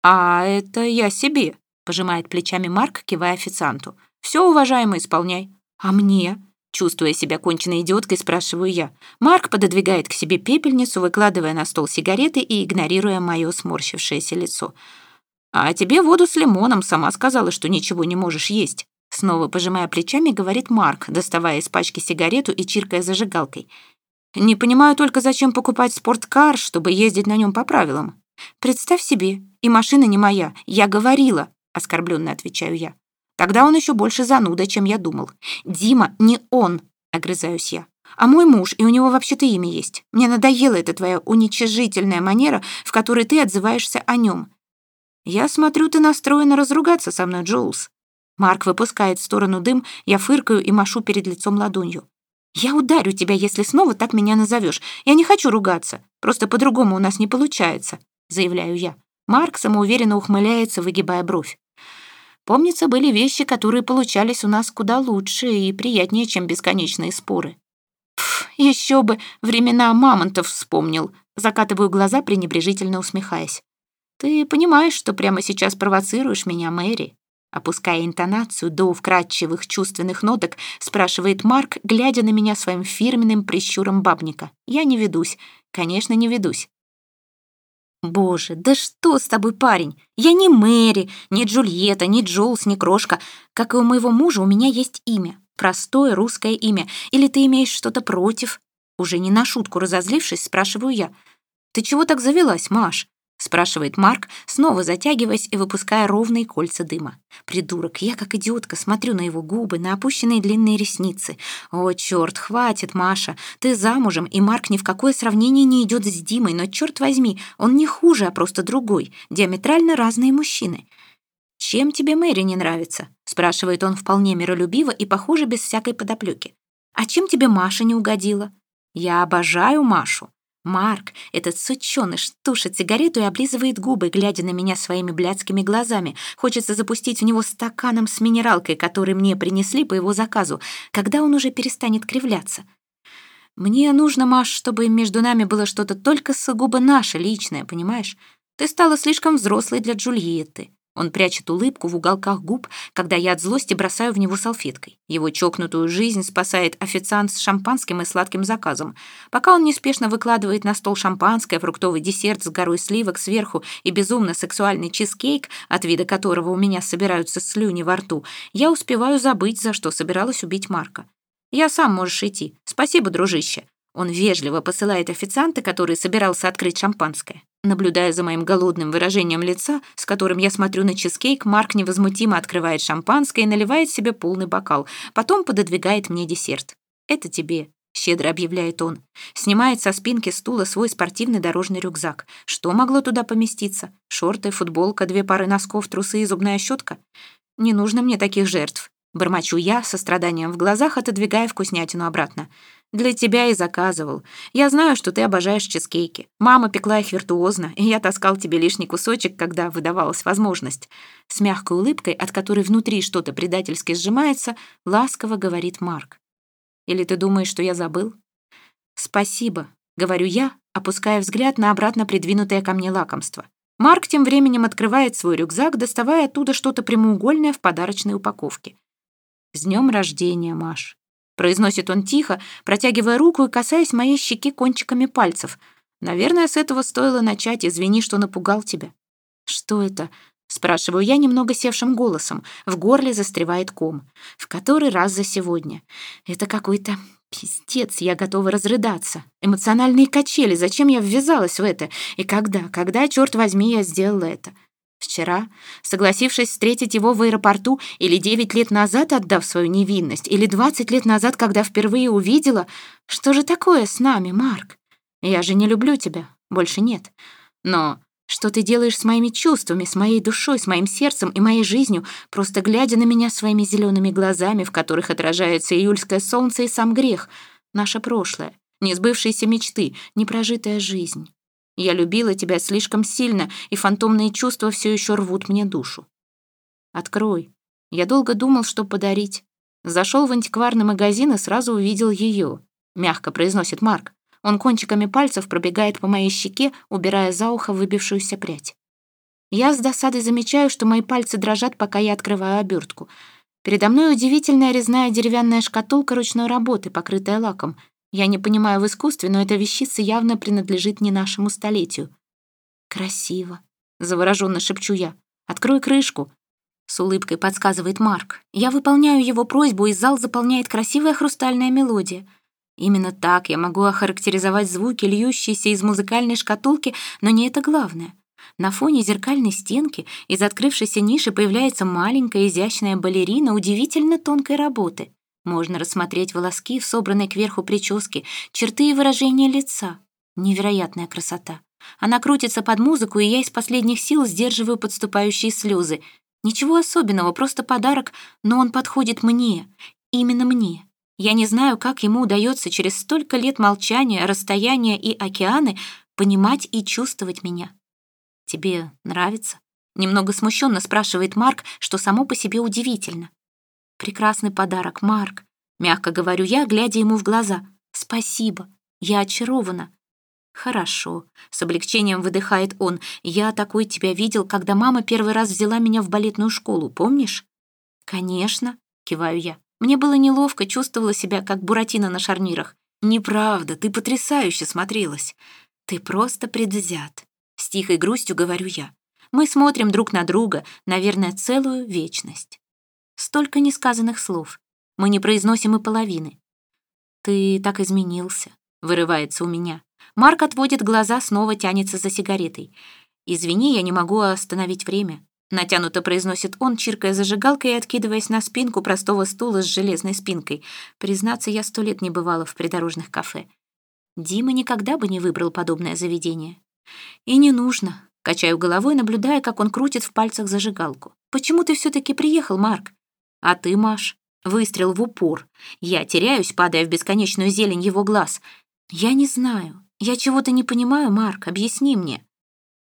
«А это я себе», — пожимает плечами Марк, кивая официанту. «Все, уважаемый, исполняй». «А мне?» Чувствуя себя конченной идиоткой, спрашиваю я. Марк пододвигает к себе пепельницу, выкладывая на стол сигареты и игнорируя мое сморщившееся лицо. «А тебе воду с лимоном, сама сказала, что ничего не можешь есть». Снова пожимая плечами, говорит Марк, доставая из пачки сигарету и чиркая зажигалкой. Не понимаю только, зачем покупать спорткар, чтобы ездить на нем по правилам. Представь себе, и машина не моя, я говорила, оскорбленно отвечаю я. Тогда он еще больше зануда, чем я думал. Дима не он, огрызаюсь я. А мой муж, и у него вообще-то имя есть. Мне надоела эта твоя уничижительная манера, в которой ты отзываешься о нем. Я смотрю, ты настроена разругаться со мной, Джоулс. Марк выпускает в сторону дым, я фыркаю и машу перед лицом ладонью. «Я ударю тебя, если снова так меня назовешь. Я не хочу ругаться. Просто по-другому у нас не получается», — заявляю я. Марк самоуверенно ухмыляется, выгибая бровь. Помнится, были вещи, которые получались у нас куда лучше и приятнее, чем бесконечные споры. Пф, еще бы, времена мамонтов вспомнил. Закатываю глаза, пренебрежительно усмехаясь. Ты понимаешь, что прямо сейчас провоцируешь меня, Мэри? Опуская интонацию до вкрадчивых чувственных ноток, спрашивает Марк, глядя на меня своим фирменным прищуром бабника. Я не ведусь. Конечно, не ведусь. «Боже, да что с тобой, парень? Я не Мэри, не Джульетта, не Джоулс, не Крошка. Как и у моего мужа, у меня есть имя. Простое русское имя. Или ты имеешь что-то против?» Уже не на шутку разозлившись, спрашиваю я. «Ты чего так завелась, Маш? Спрашивает Марк, снова затягиваясь и выпуская ровные кольца дыма. Придурок, я как идиотка смотрю на его губы, на опущенные длинные ресницы. О, черт, хватит, Маша. Ты замужем, и Марк ни в какое сравнение не идет с Димой, но черт возьми, он не хуже, а просто другой. Диаметрально разные мужчины. «Чем тебе Мэри не нравится?» — спрашивает он вполне миролюбиво и, похоже, без всякой подоплеки. «А чем тебе Маша не угодила?» «Я обожаю Машу. Марк, этот сучёныш, тушит сигарету и облизывает губы, глядя на меня своими блядскими глазами. Хочется запустить в него стаканом с минералкой, который мне принесли по его заказу, когда он уже перестанет кривляться. Мне нужно, Маш, чтобы между нами было что-то только сугубо наше, личное, понимаешь? Ты стала слишком взрослой для Джульетты. Он прячет улыбку в уголках губ, когда я от злости бросаю в него салфеткой. Его чокнутую жизнь спасает официант с шампанским и сладким заказом. Пока он неспешно выкладывает на стол шампанское, фруктовый десерт с горой сливок сверху и безумно сексуальный чизкейк, от вида которого у меня собираются слюни во рту, я успеваю забыть, за что собиралась убить Марка. «Я сам можешь идти. Спасибо, дружище». Он вежливо посылает официанта, который собирался открыть шампанское. Наблюдая за моим голодным выражением лица, с которым я смотрю на чизкейк, Марк невозмутимо открывает шампанское и наливает себе полный бокал, потом пододвигает мне десерт. «Это тебе», — щедро объявляет он. Снимает со спинки стула свой спортивный дорожный рюкзак. Что могло туда поместиться? Шорты, футболка, две пары носков, трусы и зубная щетка? Не нужно мне таких жертв. Бормочу я, со страданием в глазах, отодвигая вкуснятину обратно. Для тебя и заказывал. Я знаю, что ты обожаешь чизкейки. Мама пекла их виртуозно, и я таскал тебе лишний кусочек, когда выдавалась возможность. С мягкой улыбкой, от которой внутри что-то предательски сжимается, ласково говорит Марк. Или ты думаешь, что я забыл? Спасибо, говорю я, опуская взгляд на обратно придвинутое ко мне лакомство. Марк тем временем открывает свой рюкзак, доставая оттуда что-то прямоугольное в подарочной упаковке. «С днем рождения, Маш!» Произносит он тихо, протягивая руку и касаясь моей щеки кончиками пальцев. Наверное, с этого стоило начать. Извини, что напугал тебя. Что это? Спрашиваю я немного севшим голосом. В горле застревает ком. В который раз за сегодня. Это какой-то пиздец, я готова разрыдаться. Эмоциональные качели, зачем я ввязалась в это? И когда, когда, черт возьми, я сделала это? Вчера, согласившись встретить его в аэропорту, или девять лет назад отдав свою невинность, или двадцать лет назад, когда впервые увидела... Что же такое с нами, Марк? Я же не люблю тебя, больше нет. Но что ты делаешь с моими чувствами, с моей душой, с моим сердцем и моей жизнью, просто глядя на меня своими зелеными глазами, в которых отражается июльское солнце и сам грех, наше прошлое, несбывшиеся мечты, непрожитая жизнь. Я любила тебя слишком сильно, и фантомные чувства все еще рвут мне душу. Открой. Я долго думал, что подарить. Зашел в антикварный магазин и сразу увидел ее. Мягко произносит Марк. Он кончиками пальцев пробегает по моей щеке, убирая за ухо выбившуюся прядь. Я с досадой замечаю, что мои пальцы дрожат, пока я открываю обертку. Передо мной удивительная резная деревянная шкатулка ручной работы, покрытая лаком. Я не понимаю в искусстве, но эта вещица явно принадлежит не нашему столетию. «Красиво», — завороженно шепчу я. «Открой крышку». С улыбкой подсказывает Марк. Я выполняю его просьбу, и зал заполняет красивая хрустальная мелодия — Именно так я могу охарактеризовать звуки, льющиеся из музыкальной шкатулки, но не это главное. На фоне зеркальной стенки из открывшейся ниши появляется маленькая изящная балерина удивительно тонкой работы. Можно рассмотреть волоски в собранной кверху прическе, черты и выражение лица. Невероятная красота. Она крутится под музыку, и я из последних сил сдерживаю подступающие слезы. Ничего особенного, просто подарок, но он подходит мне, именно мне. Я не знаю, как ему удается через столько лет молчания, расстояния и океаны понимать и чувствовать меня. «Тебе нравится?» Немного смущенно спрашивает Марк, что само по себе удивительно. «Прекрасный подарок, Марк», — мягко говорю я, глядя ему в глаза. «Спасибо, я очарована». «Хорошо», — с облегчением выдыхает он. «Я такой тебя видел, когда мама первый раз взяла меня в балетную школу, помнишь?» «Конечно», — киваю я. Мне было неловко, чувствовала себя, как Буратино на шарнирах. «Неправда, ты потрясающе смотрелась. Ты просто предвзят». С тихой грустью говорю я. Мы смотрим друг на друга, наверное, целую вечность. Столько несказанных слов. Мы не произносим и половины. «Ты так изменился», — вырывается у меня. Марк отводит глаза, снова тянется за сигаретой. «Извини, я не могу остановить время. Натянуто произносит он, чиркая зажигалкой и откидываясь на спинку простого стула с железной спинкой. Признаться, я сто лет не бывала в придорожных кафе. Дима никогда бы не выбрал подобное заведение. И не нужно. Качаю головой, наблюдая, как он крутит в пальцах зажигалку. «Почему ты все-таки приехал, Марк?» «А ты, Маш?» Выстрел в упор. Я теряюсь, падая в бесконечную зелень его глаз. «Я не знаю. Я чего-то не понимаю, Марк. Объясни мне».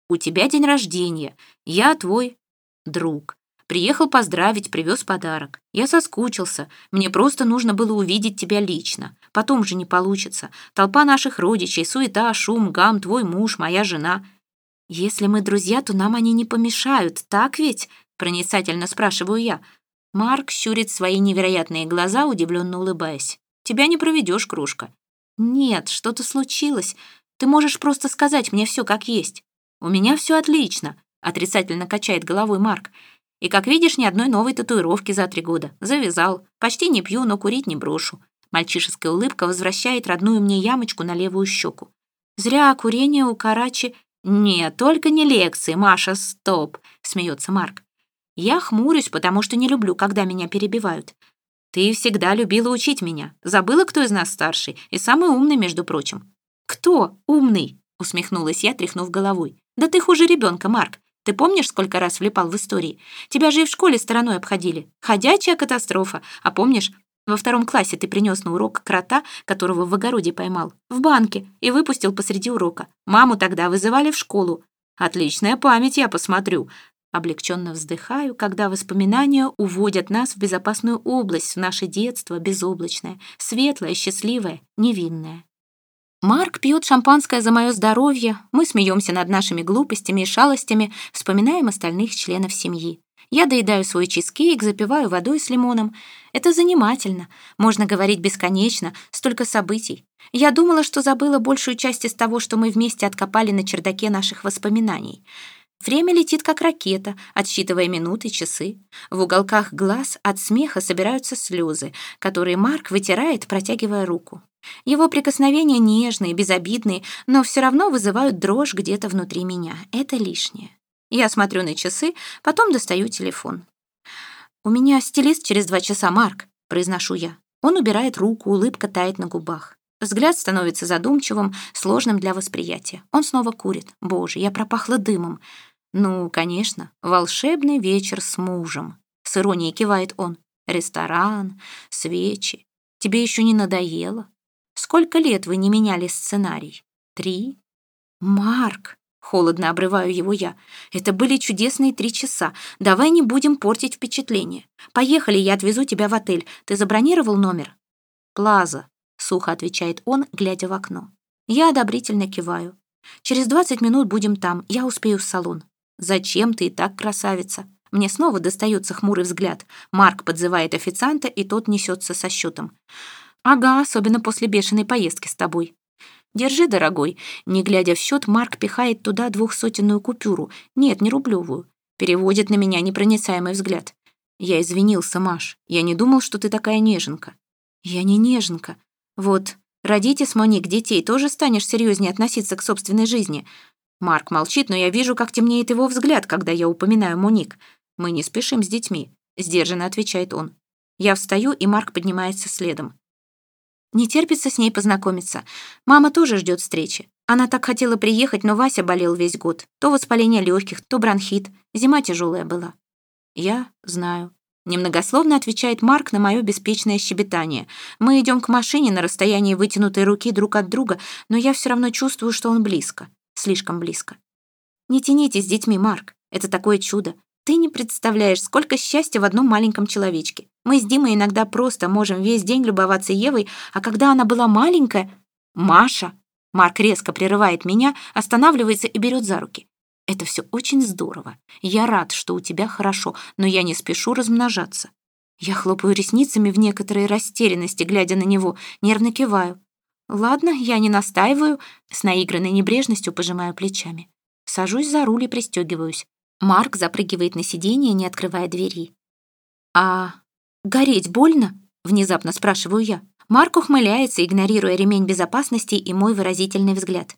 «У тебя день рождения. Я твой друг. Приехал поздравить, привез подарок. Я соскучился. Мне просто нужно было увидеть тебя лично. Потом же не получится. Толпа наших родичей, суета, шум, гам, твой муж, моя жена. Если мы друзья, то нам они не помешают, так ведь? Проницательно спрашиваю я. Марк щурит свои невероятные глаза, удивленно улыбаясь. Тебя не проведешь, кружка. Нет, что-то случилось. Ты можешь просто сказать мне все как есть. У меня все отлично отрицательно качает головой Марк. И, как видишь, ни одной новой татуировки за три года. Завязал. Почти не пью, но курить не брошу. Мальчишеская улыбка возвращает родную мне ямочку на левую щеку. Зря курение у Карачи... «Нет, только не лекции, Маша, стоп!» — смеется Марк. «Я хмурюсь, потому что не люблю, когда меня перебивают. Ты всегда любила учить меня. Забыла, кто из нас старший, и самый умный, между прочим». «Кто умный?» — усмехнулась я, тряхнув головой. «Да ты хуже ребенка, Марк. Ты помнишь, сколько раз влипал в истории? Тебя же и в школе стороной обходили. Ходячая катастрофа. А помнишь, во втором классе ты принес на урок крота, которого в огороде поймал, в банке и выпустил посреди урока. Маму тогда вызывали в школу. Отличная память, я посмотрю. Облегченно вздыхаю, когда воспоминания уводят нас в безопасную область, в наше детство безоблачное, светлое, счастливое, невинное. Марк пьет шампанское за мое здоровье, мы смеемся над нашими глупостями и шалостями, вспоминаем остальных членов семьи. Я доедаю свой чизкейк, запиваю водой с лимоном. Это занимательно. Можно говорить бесконечно, столько событий. Я думала, что забыла большую часть из того, что мы вместе откопали на чердаке наших воспоминаний. Время летит как ракета, отсчитывая минуты, часы. В уголках глаз от смеха собираются слезы, которые Марк вытирает, протягивая руку. Его прикосновения нежные, безобидные, но все равно вызывают дрожь где-то внутри меня. Это лишнее. Я смотрю на часы, потом достаю телефон. «У меня стилист через два часа, Марк», — произношу я. Он убирает руку, улыбка тает на губах. Взгляд становится задумчивым, сложным для восприятия. Он снова курит. Боже, я пропахла дымом. Ну, конечно, волшебный вечер с мужем. С иронией кивает он. Ресторан, свечи. Тебе еще не надоело? Сколько лет вы не меняли сценарий? Три? Марк, холодно обрываю его я. Это были чудесные три часа. Давай не будем портить впечатление. Поехали, я отвезу тебя в отель. Ты забронировал номер? Плаза, сухо отвечает он, глядя в окно. Я одобрительно киваю. Через двадцать минут будем там, я успею в салон. «Зачем ты и так красавица?» Мне снова достается хмурый взгляд. Марк подзывает официанта, и тот несется со счетом. «Ага, особенно после бешеной поездки с тобой». «Держи, дорогой». Не глядя в счет, Марк пихает туда двухсотенную купюру. Нет, не рублевую. Переводит на меня непроницаемый взгляд. «Я извинился, Маш. Я не думал, что ты такая неженка». «Я не неженка. Вот, родите с Моник детей, тоже станешь серьезнее относиться к собственной жизни. Марк молчит, но я вижу, как темнеет его взгляд, когда я упоминаю Моник. Мы не спешим с детьми, сдержанно отвечает он. Я встаю, и Марк поднимается следом. Не терпится с ней познакомиться. Мама тоже ждет встречи. Она так хотела приехать, но Вася болел весь год. То воспаление легких, то бронхит. Зима тяжелая была. Я знаю. Немногословно отвечает Марк на мое беспечное щебетание. Мы идем к машине на расстоянии вытянутой руки друг от друга, но я все равно чувствую, что он близко слишком близко. Не тяните с детьми, Марк. Это такое чудо. Ты не представляешь, сколько счастья в одном маленьком человечке. Мы с Димой иногда просто можем весь день любоваться Евой, а когда она была маленькая... Маша! Марк резко прерывает меня, останавливается и берет за руки. Это все очень здорово. Я рад, что у тебя хорошо, но я не спешу размножаться. Я хлопаю ресницами в некоторой растерянности, глядя на него, нервно киваю. «Ладно, я не настаиваю», — с наигранной небрежностью пожимаю плечами. Сажусь за руль и пристегиваюсь. Марк запрыгивает на сиденье, не открывая двери. «А гореть больно?» — внезапно спрашиваю я. Марк ухмыляется, игнорируя ремень безопасности и мой выразительный взгляд.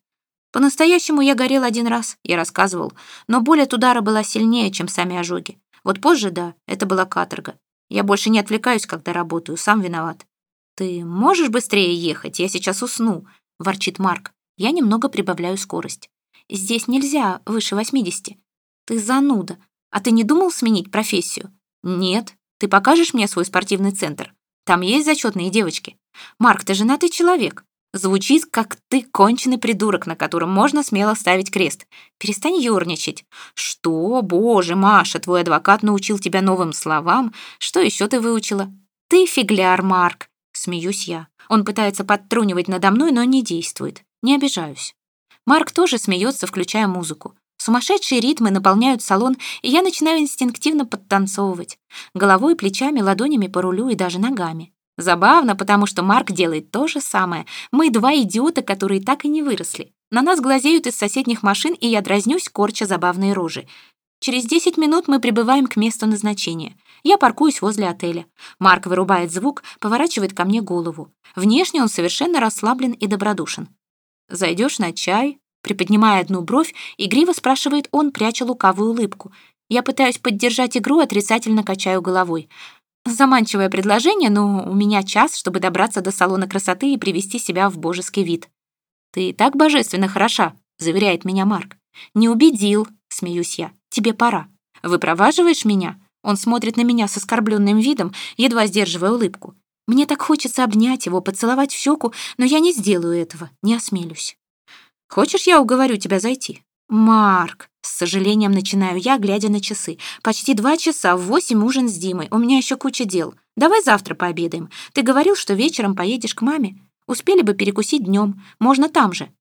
По-настоящему я горел один раз, я рассказывал, но боль от удара была сильнее, чем сами ожоги. Вот позже, да, это была каторга. Я больше не отвлекаюсь, когда работаю, сам виноват. «Ты можешь быстрее ехать? Я сейчас усну», — ворчит Марк. Я немного прибавляю скорость. «Здесь нельзя выше 80. Ты зануда. А ты не думал сменить профессию?» «Нет. Ты покажешь мне свой спортивный центр? Там есть зачетные девочки. Марк, ты женатый человек. Звучит, как ты конченый придурок, на котором можно смело ставить крест. Перестань ерничать. Что, боже, Маша, твой адвокат научил тебя новым словам? Что еще ты выучила? Ты фигляр, Марк. Смеюсь я. Он пытается подтрунивать надо мной, но не действует. Не обижаюсь. Марк тоже смеется, включая музыку. Сумасшедшие ритмы наполняют салон, и я начинаю инстинктивно подтанцовывать. Головой, плечами, ладонями по рулю и даже ногами. Забавно, потому что Марк делает то же самое. Мы два идиота, которые так и не выросли. На нас глазеют из соседних машин, и я дразнюсь, корча забавные рожи. Через 10 минут мы прибываем к месту назначения. Я паркуюсь возле отеля. Марк вырубает звук, поворачивает ко мне голову. Внешне он совершенно расслаблен и добродушен. «Зайдешь на чай?» Приподнимая одну бровь, игриво спрашивает он, пряча лукавую улыбку. Я пытаюсь поддержать игру, отрицательно качаю головой. Заманчивое предложение, но у меня час, чтобы добраться до салона красоты и привести себя в божеский вид. «Ты так божественно хороша», — заверяет меня Марк. «Не убедил», — смеюсь я. Тебе пора. Выпроваживаешь меня?» Он смотрит на меня с оскорбленным видом, едва сдерживая улыбку. Мне так хочется обнять его, поцеловать в щеку, но я не сделаю этого, не осмелюсь. «Хочешь, я уговорю тебя зайти?» «Марк!» С сожалением начинаю я, глядя на часы. «Почти два часа, в восемь ужин с Димой. У меня еще куча дел. Давай завтра пообедаем. Ты говорил, что вечером поедешь к маме. Успели бы перекусить днем. Можно там же.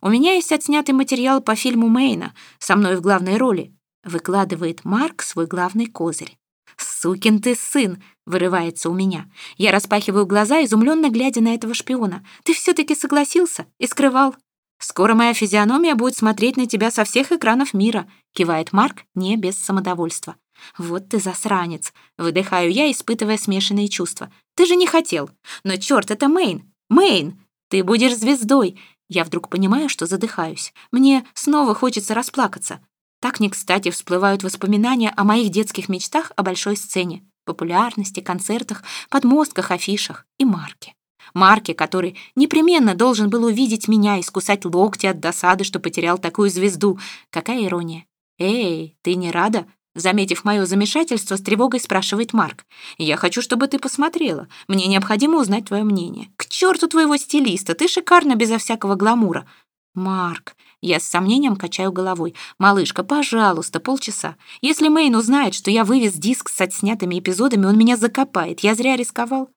У меня есть отснятый материал по фильму Мейна, со мной в главной роли. Выкладывает Марк свой главный козырь. «Сукин ты сын!» — вырывается у меня. Я распахиваю глаза, изумленно глядя на этого шпиона. «Ты все-таки согласился и скрывал?» Скоро моя физиономия будет смотреть на тебя со всех экранов мира», кивает Марк не без самодовольства. «Вот ты засранец!» — выдыхаю я, испытывая смешанные чувства. «Ты же не хотел! Но черт, это Мэйн! Мэйн! Ты будешь звездой!» Я вдруг понимаю, что задыхаюсь. Мне снова хочется расплакаться. Так не кстати всплывают воспоминания о моих детских мечтах о большой сцене, популярности, концертах, подмостках, афишах и Марке. Марке, который непременно должен был увидеть меня и скусать локти от досады, что потерял такую звезду. Какая ирония. «Эй, ты не рада?» Заметив мое замешательство, с тревогой спрашивает Марк. «Я хочу, чтобы ты посмотрела. Мне необходимо узнать твое мнение. К черту твоего стилиста, ты шикарна безо всякого гламура». «Марк...» Я с сомнением качаю головой. «Малышка, пожалуйста, полчаса. Если Мэйн узнает, что я вывез диск с отснятыми эпизодами, он меня закопает. Я зря рисковал».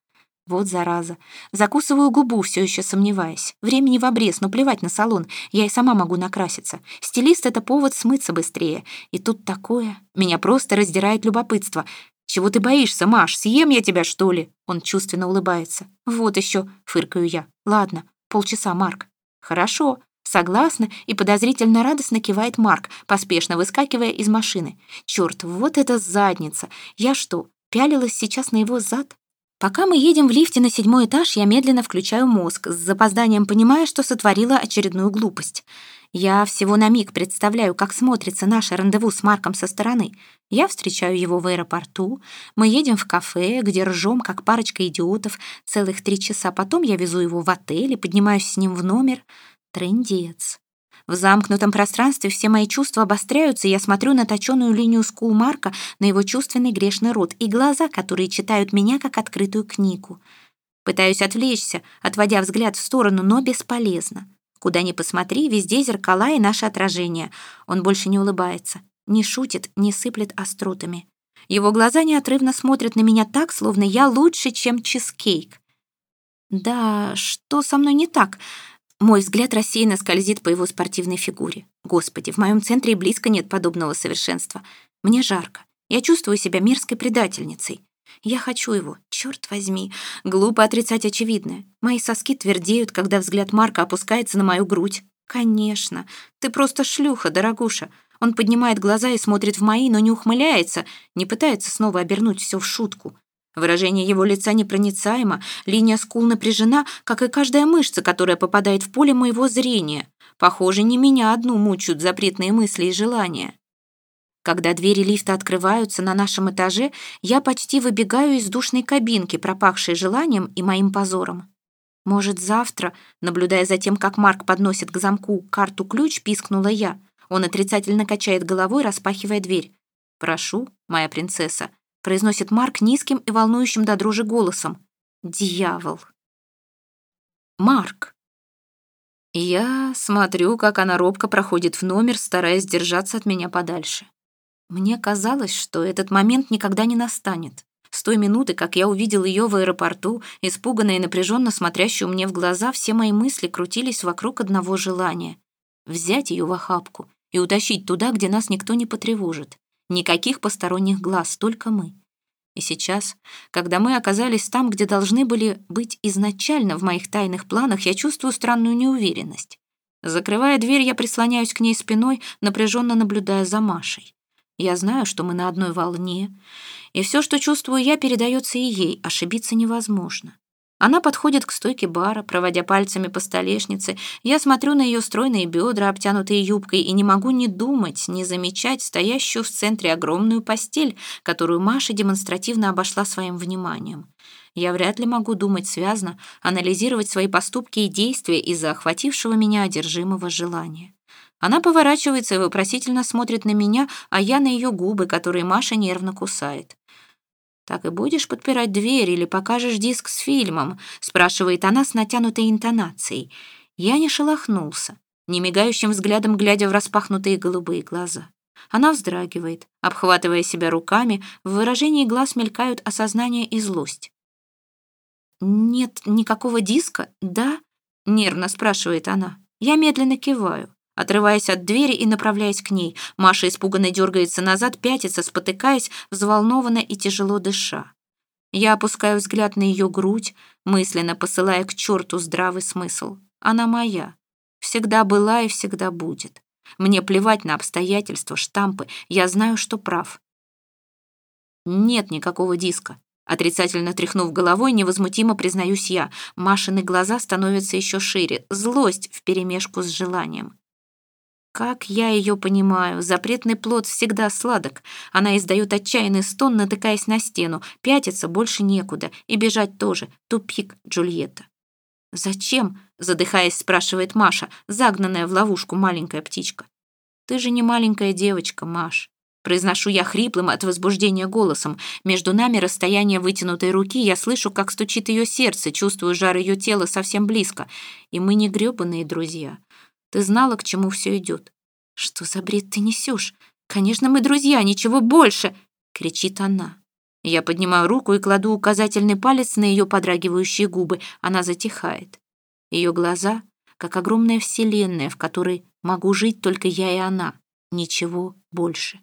Вот зараза. Закусываю губу, все еще сомневаясь. Времени в обрез, но плевать на салон. Я и сама могу накраситься. Стилист — это повод смыться быстрее. И тут такое. Меня просто раздирает любопытство. «Чего ты боишься, Маш? Съем я тебя, что ли?» Он чувственно улыбается. «Вот еще», — фыркаю я. «Ладно, полчаса, Марк». «Хорошо». Согласна и подозрительно радостно кивает Марк, поспешно выскакивая из машины. Черт, вот это задница! Я что, пялилась сейчас на его зад? Пока мы едем в лифте на седьмой этаж, я медленно включаю мозг, с запозданием понимая, что сотворила очередную глупость. Я всего на миг представляю, как смотрится наше рандеву с Марком со стороны. Я встречаю его в аэропорту, мы едем в кафе, где ржем, как парочка идиотов, целых три часа. Потом я везу его в отель и поднимаюсь с ним в номер. Трындец. В замкнутом пространстве все мои чувства обостряются, и я смотрю на точеную линию скул Марка, на его чувственный грешный рот и глаза, которые читают меня как открытую книгу. Пытаюсь отвлечься, отводя взгляд в сторону, но бесполезно. Куда ни посмотри, везде зеркала и наше отражение. Он больше не улыбается, не шутит, не сыплет остротами. Его глаза неотрывно смотрят на меня так, словно я лучше, чем чизкейк. Да, что со мной не так? Мой взгляд рассеянно скользит по его спортивной фигуре. Господи, в моем центре и близко нет подобного совершенства. Мне жарко. Я чувствую себя мерзкой предательницей. Я хочу его, черт возьми. Глупо отрицать очевидное. Мои соски твердеют, когда взгляд Марка опускается на мою грудь. Конечно. Ты просто шлюха, дорогуша. Он поднимает глаза и смотрит в мои, но не ухмыляется, не пытается снова обернуть все в шутку. Выражение его лица непроницаемо, линия скул напряжена, как и каждая мышца, которая попадает в поле моего зрения. Похоже, не меня одну мучают запретные мысли и желания. Когда двери лифта открываются на нашем этаже, я почти выбегаю из душной кабинки, пропахшей желанием и моим позором. Может, завтра, наблюдая за тем, как Марк подносит к замку карту-ключ, пискнула я. Он отрицательно качает головой, распахивая дверь. «Прошу, моя принцесса», произносит Марк низким и волнующим до дрожи голосом. «Дьявол!» «Марк!» Я смотрю, как она робко проходит в номер, стараясь держаться от меня подальше. Мне казалось, что этот момент никогда не настанет. С той минуты, как я увидел ее в аэропорту, испуганно и напряженно смотрящую мне в глаза, все мои мысли крутились вокруг одного желания — взять ее в охапку и утащить туда, где нас никто не потревожит. Никаких посторонних глаз, только мы. И сейчас, когда мы оказались там, где должны были быть изначально в моих тайных планах, я чувствую странную неуверенность. Закрывая дверь, я прислоняюсь к ней спиной, напряженно наблюдая за Машей. Я знаю, что мы на одной волне, и все, что чувствую я, передается и ей, ошибиться невозможно. Она подходит к стойке бара, проводя пальцами по столешнице. Я смотрю на ее стройные бедра, обтянутые юбкой, и не могу ни думать, ни замечать стоящую в центре огромную постель, которую Маша демонстративно обошла своим вниманием. Я вряд ли могу думать связно, анализировать свои поступки и действия из-за охватившего меня одержимого желания. Она поворачивается и вопросительно смотрит на меня, а я на ее губы, которые Маша нервно кусает. «Так и будешь подпирать дверь или покажешь диск с фильмом?» спрашивает она с натянутой интонацией. Я не шелохнулся, немигающим взглядом глядя в распахнутые голубые глаза. Она вздрагивает, обхватывая себя руками, в выражении глаз мелькают осознание и злость. «Нет никакого диска, да?» — нервно спрашивает она. Я медленно киваю отрываясь от двери и направляясь к ней. Маша испуганно дергается назад, пятится, спотыкаясь, взволнованно и тяжело дыша. Я опускаю взгляд на ее грудь, мысленно посылая к черту здравый смысл. Она моя. Всегда была и всегда будет. Мне плевать на обстоятельства, штампы. Я знаю, что прав. Нет никакого диска. Отрицательно тряхнув головой, невозмутимо признаюсь я. Машины глаза становятся еще шире. Злость вперемешку с желанием. Как я ее понимаю, запретный плод всегда сладок. Она издает отчаянный стон, натыкаясь на стену. Пятиться больше некуда. И бежать тоже. Тупик, Джульетта. «Зачем?» — задыхаясь, спрашивает Маша, загнанная в ловушку маленькая птичка. «Ты же не маленькая девочка, Маш. Произношу я хриплым от возбуждения голосом. Между нами расстояние вытянутой руки, я слышу, как стучит ее сердце, чувствую жар ее тела совсем близко. И мы не грёбаные друзья. Ты знала, к чему все идет. Что за бред ты несешь? Конечно, мы друзья, ничего больше, кричит она. Я поднимаю руку и кладу указательный палец на ее подрагивающие губы. Она затихает. Ее глаза, как огромная вселенная, в которой могу жить только я и она. Ничего больше.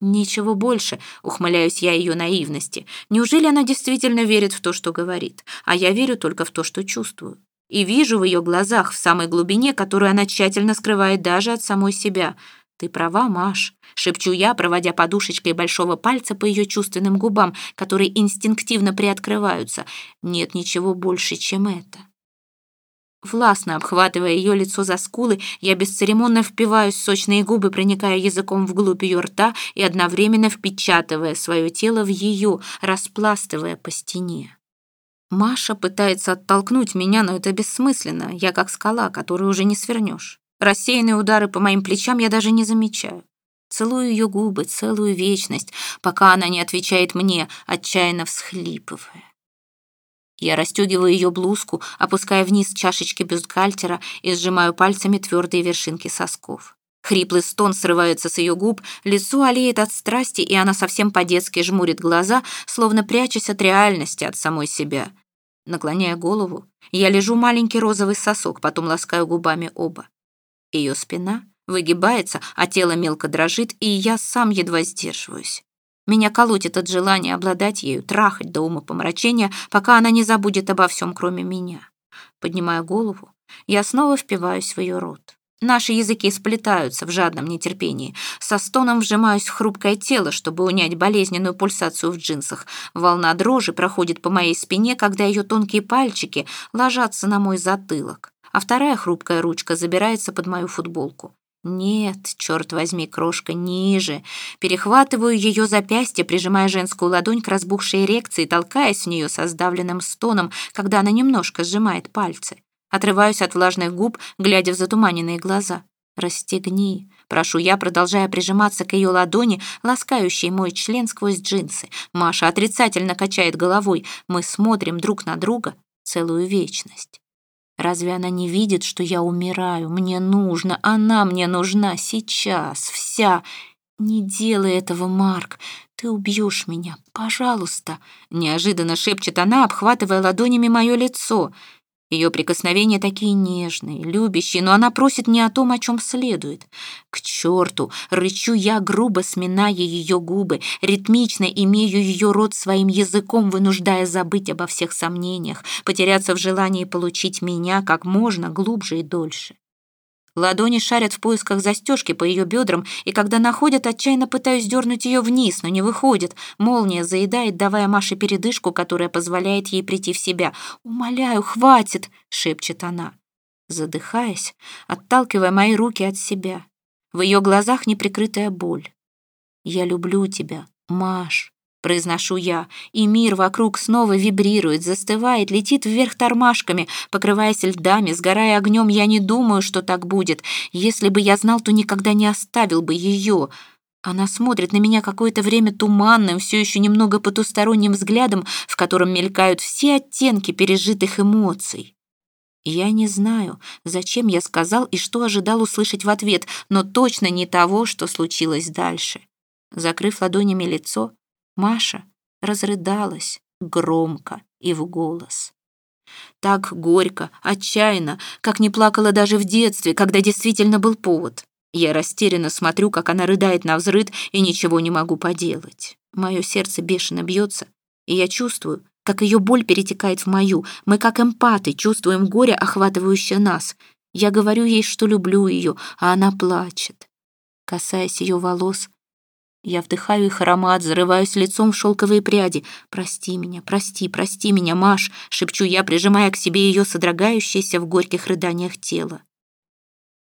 Ничего больше, ухмыляюсь я ее наивности. Неужели она действительно верит в то, что говорит? А я верю только в то, что чувствую. И вижу в ее глазах, в самой глубине, которую она тщательно скрывает даже от самой себя. «Ты права, Маш», — шепчу я, проводя подушечкой большого пальца по ее чувственным губам, которые инстинктивно приоткрываются. Нет ничего больше, чем это. Властно обхватывая ее лицо за скулы, я бесцеремонно впиваюсь в сочные губы, проникая языком вглубь ее рта и одновременно впечатывая свое тело в ее, распластывая по стене. Маша пытается оттолкнуть меня, но это бессмысленно. Я как скала, которую уже не свернешь. Рассеянные удары по моим плечам я даже не замечаю. Целую ее губы целую вечность, пока она не отвечает мне, отчаянно всхлипывая. Я расстегиваю ее блузку, опуская вниз чашечки бюстгальтера и сжимаю пальцами твердые вершинки сосков. Хриплый стон срывается с ее губ, лицо олеет от страсти, и она совсем по-детски жмурит глаза, словно прячась от реальности, от самой себя. Наклоняя голову, я лежу маленький розовый сосок, потом ласкаю губами оба. Ее спина выгибается, а тело мелко дрожит, и я сам едва сдерживаюсь. Меня колотит от желания обладать ею, трахать до ума помрачения, пока она не забудет обо всем, кроме меня. Поднимая голову, я снова впиваюсь в ее рот. Наши языки сплетаются в жадном нетерпении. Со стоном вжимаюсь в хрупкое тело, чтобы унять болезненную пульсацию в джинсах. Волна дрожи проходит по моей спине, когда ее тонкие пальчики ложатся на мой затылок, а вторая хрупкая ручка забирается под мою футболку. Нет, черт возьми, крошка, ниже. Перехватываю ее запястье, прижимая женскую ладонь к разбухшей эрекции, толкаясь в нее со сдавленным стоном, когда она немножко сжимает пальцы. Отрываюсь от влажных губ, глядя в затуманенные глаза. «Расстегни», — прошу я, продолжая прижиматься к ее ладони, ласкающей мой член сквозь джинсы. Маша отрицательно качает головой. Мы смотрим друг на друга целую вечность. Разве она не видит, что я умираю? Мне нужно, она мне нужна сейчас, вся. Не делай этого, Марк. Ты убьешь меня, пожалуйста. Неожиданно шепчет она, обхватывая ладонями мое лицо. Ее прикосновения такие нежные, любящие, но она просит не о том, о чем следует. К черту! Рычу я, грубо сминая ее губы, ритмично имею ее рот своим языком, вынуждая забыть обо всех сомнениях, потеряться в желании получить меня как можно глубже и дольше. Ладони шарят в поисках застежки по ее бедрам, и когда находят, отчаянно пытаюсь дернуть ее вниз, но не выходит. Молния заедает, давая Маше передышку, которая позволяет ей прийти в себя. «Умоляю, хватит!» — шепчет она. Задыхаясь, отталкивая мои руки от себя. В ее глазах неприкрытая боль. «Я люблю тебя, Маш», Произношу я, и мир вокруг снова вибрирует, застывает, летит вверх тормашками, покрываясь льдами, сгорая огнем. Я не думаю, что так будет. Если бы я знал, то никогда не оставил бы ее. Она смотрит на меня какое-то время туманным, все еще немного потусторонним взглядом, в котором мелькают все оттенки пережитых эмоций. Я не знаю, зачем я сказал и что ожидал услышать в ответ, но точно не того, что случилось дальше. Закрыв ладонями лицо, Маша разрыдалась громко и в голос. Так горько, отчаянно, как не плакала даже в детстве, когда действительно был повод. Я растерянно смотрю, как она рыдает на взрыд, и ничего не могу поделать. Мое сердце бешено бьется, и я чувствую, как ее боль перетекает в мою. Мы, как эмпаты, чувствуем горе, охватывающее нас. Я говорю ей, что люблю ее, а она плачет. Касаясь ее волос, я вдыхаю их аромат, зарываюсь лицом в шелковые пряди. «Прости меня, прости, прости меня, Маш!» — шепчу я, прижимая к себе ее содрогающееся в горьких рыданиях тело.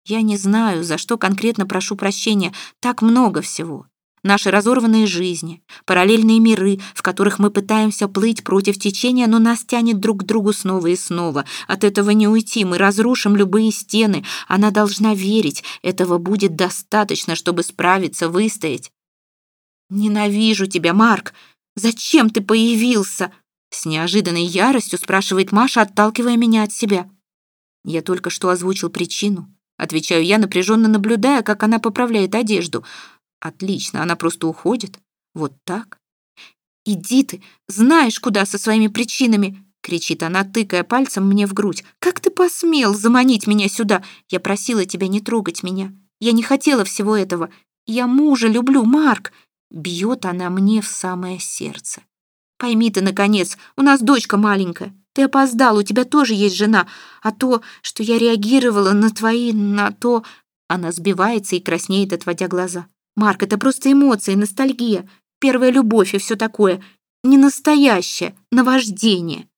Я не знаю, за что конкретно прошу прощения. Так много всего. Наши разорванные жизни, параллельные миры, в которых мы пытаемся плыть против течения, но нас тянет друг к другу снова и снова. От этого не уйти, мы разрушим любые стены. Она должна верить, этого будет достаточно, чтобы справиться, выстоять. «Ненавижу тебя, Марк! Зачем ты появился?» С неожиданной яростью спрашивает Маша, отталкивая меня от себя. Я только что озвучил причину. Отвечаю я, напряженно наблюдая, как она поправляет одежду. Отлично, она просто уходит. Вот так. «Иди ты, знаешь, куда со своими причинами!» кричит она, тыкая пальцем мне в грудь. «Как ты посмел заманить меня сюда? Я просила тебя не трогать меня. Я не хотела всего этого. Я мужа люблю, Марк. Бьет она мне в самое сердце. Пойми ты, наконец, у нас дочка маленькая. Ты опоздал, у тебя тоже есть жена. А то, что я реагировала на твои, на то... Она сбивается и краснеет, отводя глаза. Марк, это просто эмоции, ностальгия, первая любовь и все такое. Не настоящее, наваждение.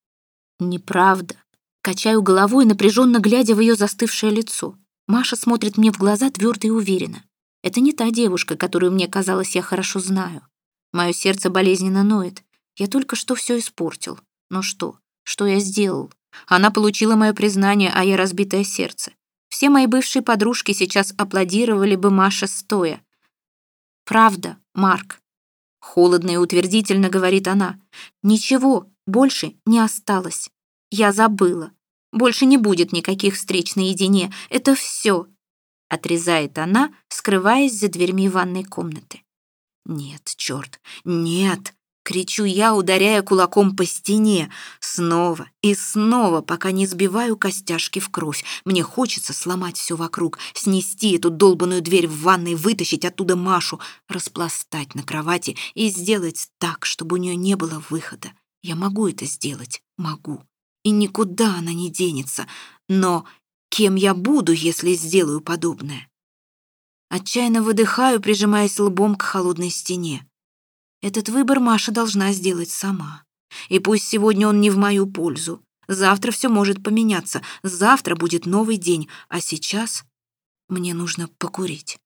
Неправда. Качаю головой, напряженно глядя в ее застывшее лицо. Маша смотрит мне в глаза твердо и уверенно. Это не та девушка, которую мне казалось, я хорошо знаю. Мое сердце болезненно ноет. Я только что все испортил. Но что? Что я сделал? Она получила мое признание, а я разбитое сердце. Все мои бывшие подружки сейчас аплодировали бы Маше стоя. «Правда, Марк», — холодно и утвердительно говорит она. «Ничего больше не осталось. Я забыла. Больше не будет никаких встреч наедине. Это все. Отрезает она, скрываясь за дверьми ванной комнаты. «Нет, черт, нет!» — кричу я, ударяя кулаком по стене. Снова и снова, пока не сбиваю костяшки в кровь. Мне хочется сломать все вокруг, снести эту долбанную дверь в ванной, вытащить оттуда Машу, распластать на кровати и сделать так, чтобы у нее не было выхода. Я могу это сделать, могу. И никуда она не денется. Но Кем я буду, если сделаю подобное? Отчаянно выдыхаю, прижимаясь лбом к холодной стене. Этот выбор Маша должна сделать сама. И пусть сегодня он не в мою пользу. Завтра все может поменяться. Завтра будет новый день. А сейчас мне нужно покурить.